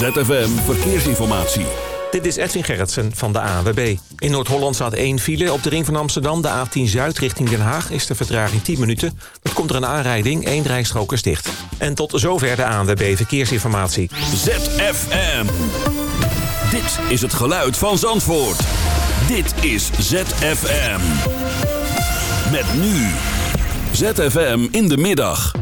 ZFM Verkeersinformatie. Dit is Edwin Gerritsen van de ANWB. In Noord-Holland staat één file. Op de ring van Amsterdam, de A10 Zuid richting Den Haag... is de vertraging 10 minuten. Dat komt er een aanrijding, één rijstrook is dicht. En tot zover de ANWB Verkeersinformatie. ZFM. Dit is het geluid van Zandvoort. Dit is ZFM. Met nu. ZFM in de middag.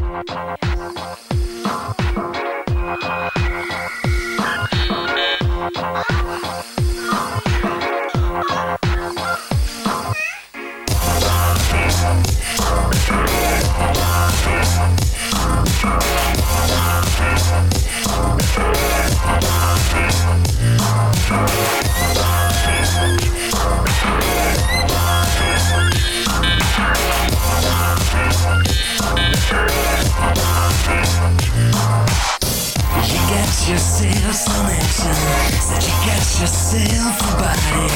Said you got yourself a.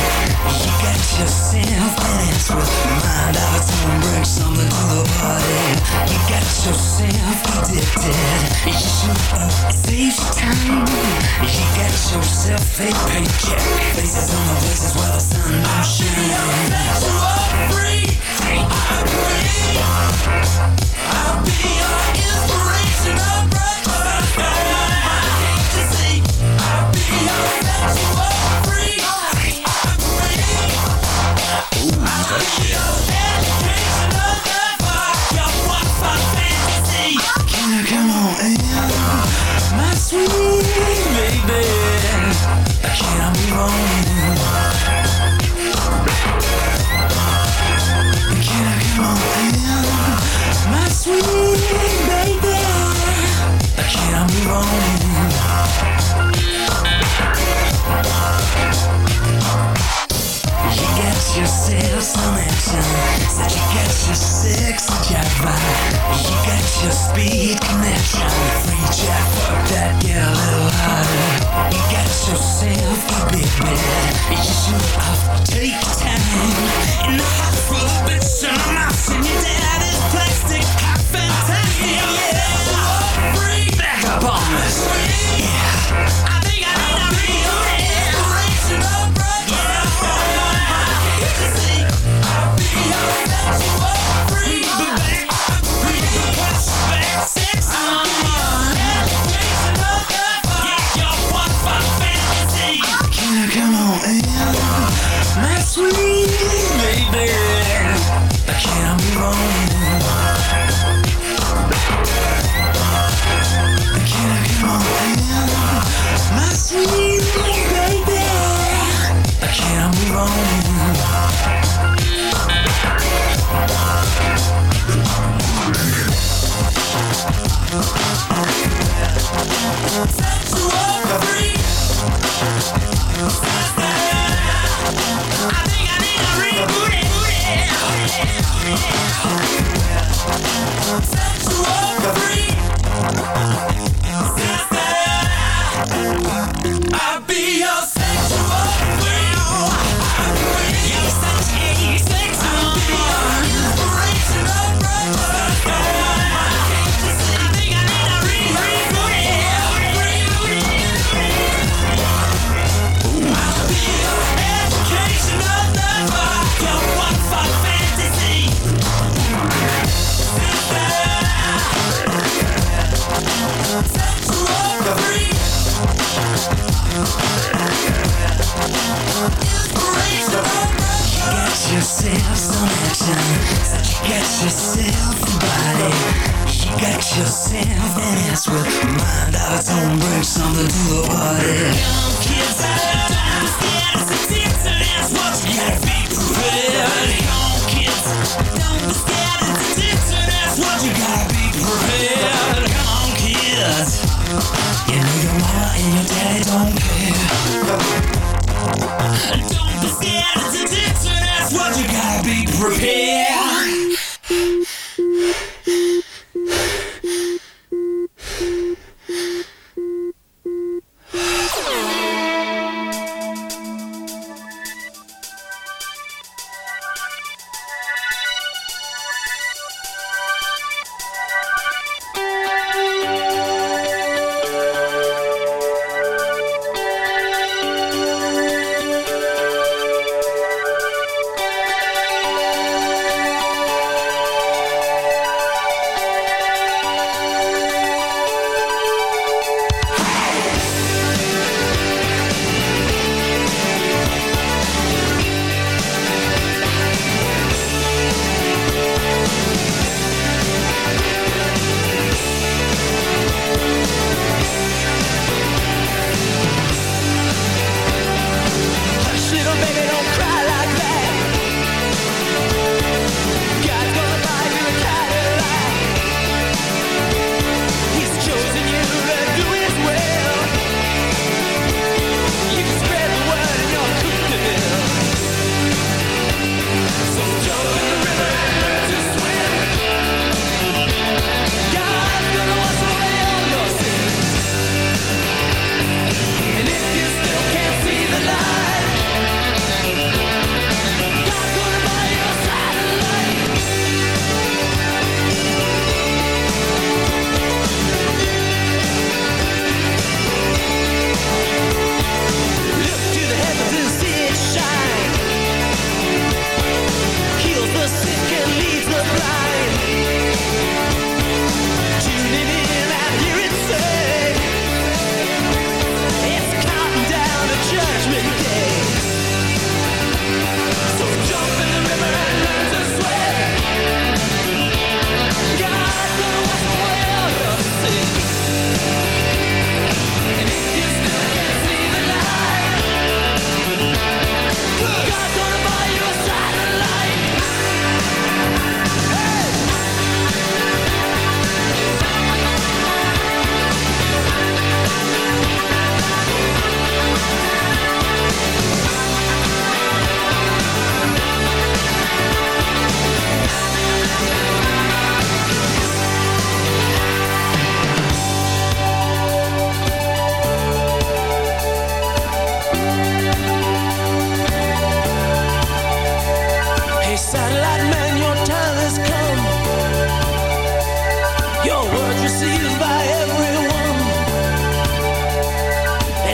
You got yourself an ass with mind of its own. Bring something to the party. You got yourself addicted. You should your time. You got yourself a paycheck. Faces on the places where the sun don't shine. I'll free. I'm free. I'll be your inspirational sweet baby. Can I on in? Got yourself an ass with mind of its own. Bring something to the party. Young kids, don't be scared. It's a and that's what you gotta be prepared. Young kids, don't be scared. It's a and that's what you gotta be prepared. On, kids. You know your mama and your daddy don't care. Don't be scared, it's a and that's what you gotta be prepared.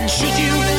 ZFM.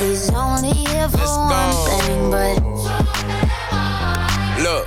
He's only here for one thing, but Look,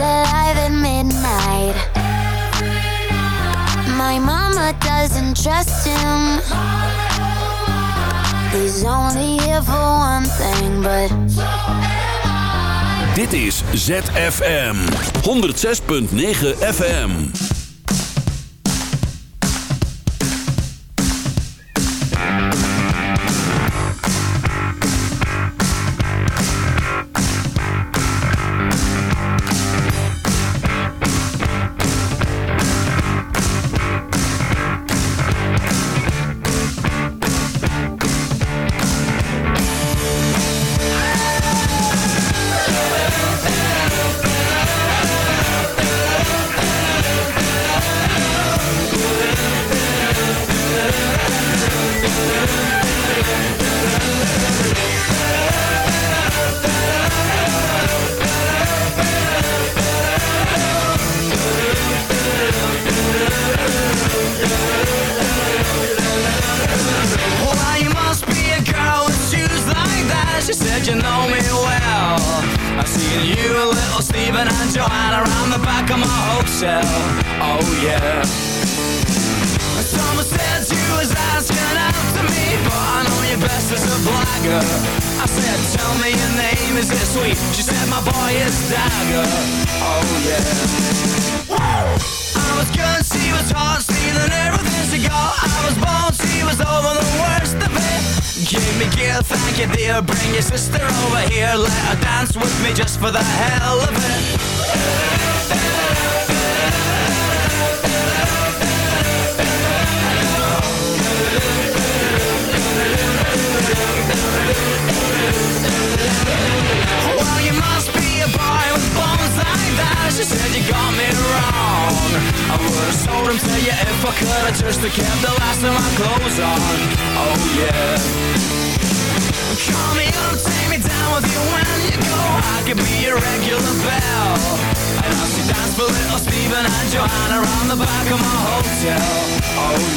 Alive at midnight. My mama doesn't trust him. He's only here for one thing, but. Dit is ZFM 106.9 FM.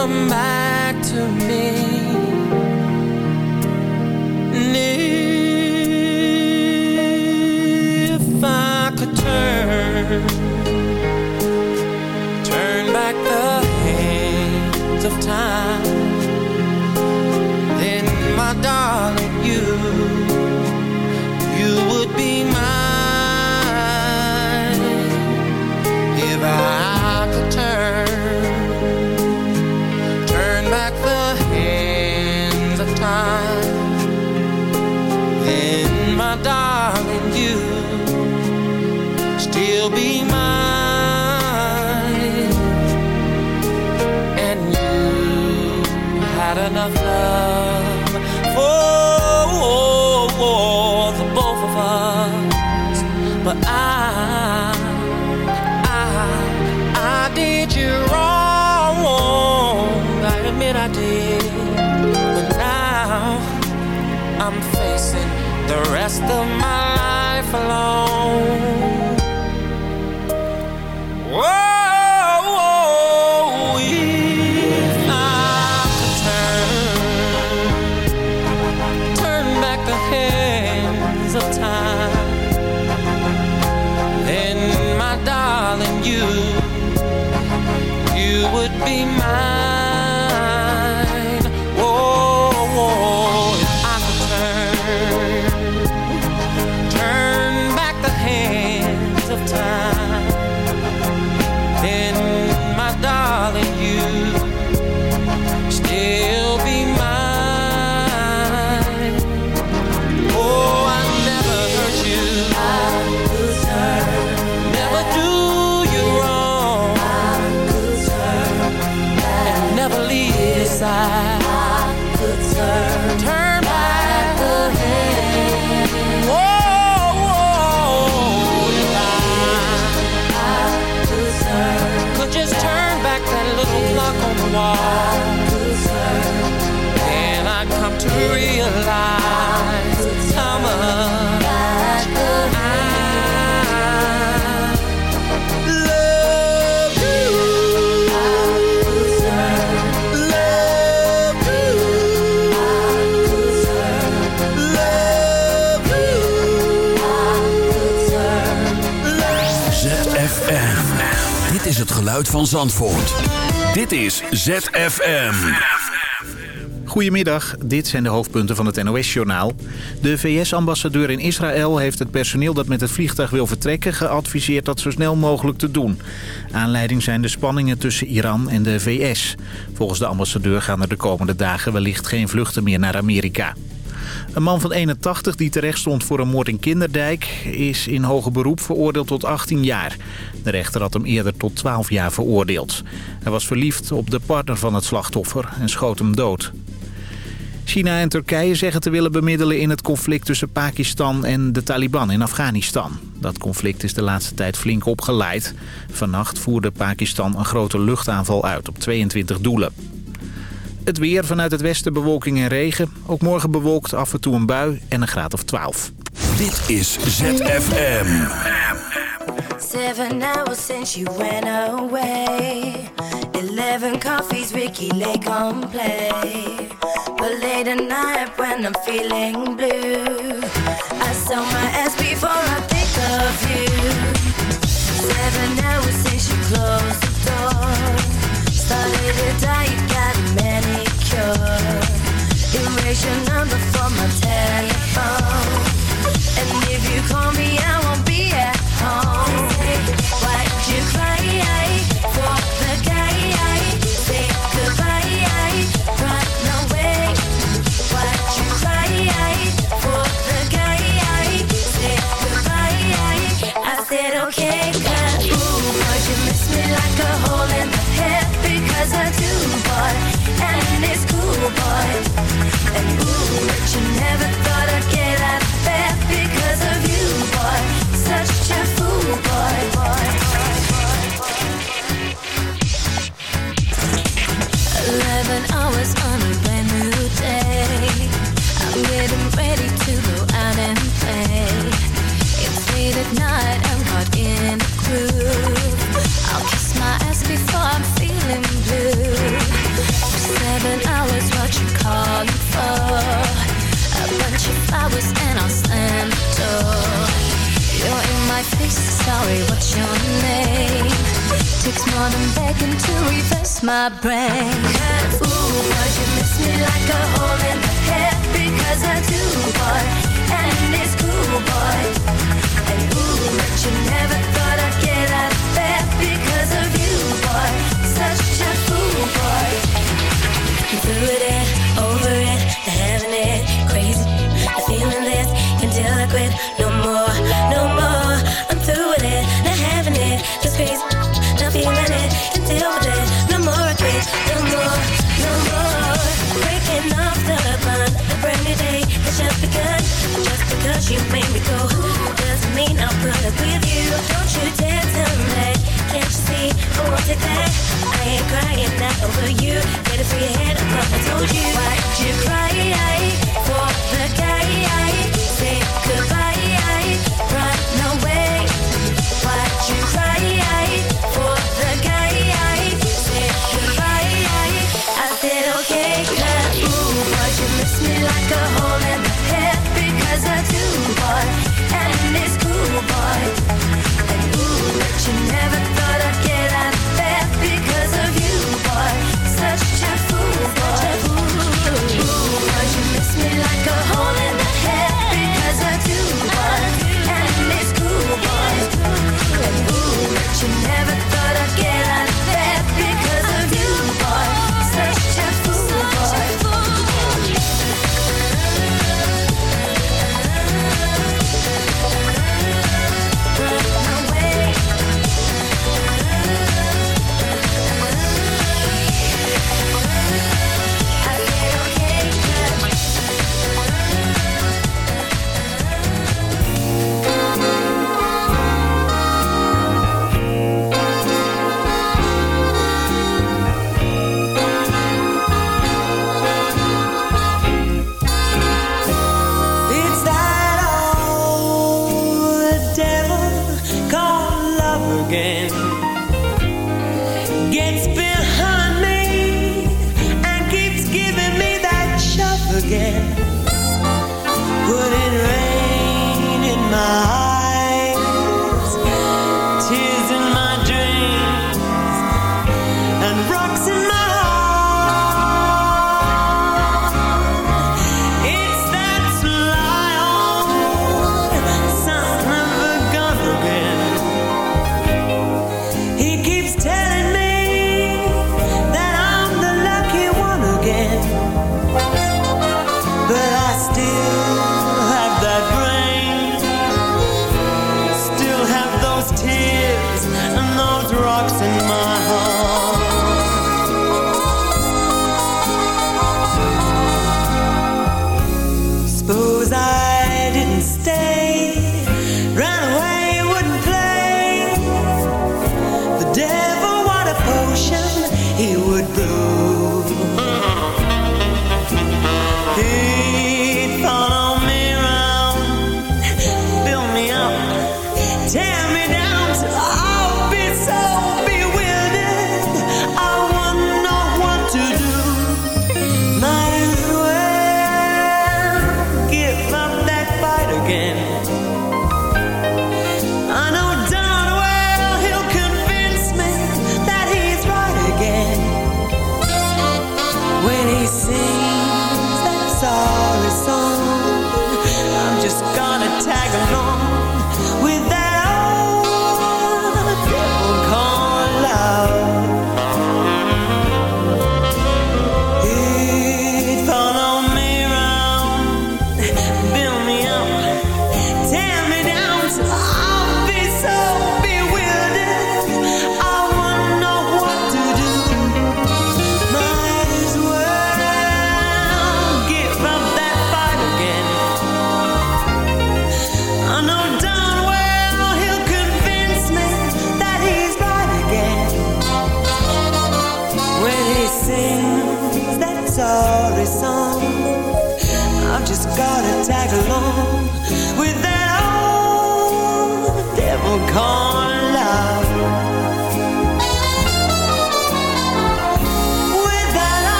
Come back to me. And if I could turn, turn back the hands of time, then my darling, you is het geluid van Zandvoort. Dit is ZFM. Goedemiddag, dit zijn de hoofdpunten van het NOS-journaal. De VS-ambassadeur in Israël heeft het personeel dat met het vliegtuig wil vertrekken... geadviseerd dat zo snel mogelijk te doen. Aanleiding zijn de spanningen tussen Iran en de VS. Volgens de ambassadeur gaan er de komende dagen wellicht geen vluchten meer naar Amerika. Een man van 81 die terecht stond voor een moord in Kinderdijk... is in hoger beroep veroordeeld tot 18 jaar. De rechter had hem eerder tot 12 jaar veroordeeld. Hij was verliefd op de partner van het slachtoffer en schoot hem dood. China en Turkije zeggen te willen bemiddelen in het conflict tussen Pakistan en de Taliban in Afghanistan. Dat conflict is de laatste tijd flink opgeleid. Vannacht voerde Pakistan een grote luchtaanval uit op 22 doelen. Het weer vanuit het westen bewolking en regen. Ook morgen bewolkt af en toe een bui en een graad of 12. Dit is ZFM. Seven hours since you went away. Eleven coffees, Ricky Lake on play. But late at night when I'm feeling blue, I sell my ass before I think of you. Seven hours since you closed the door. Started to die, Erase your number from my telephone. And if you call me, I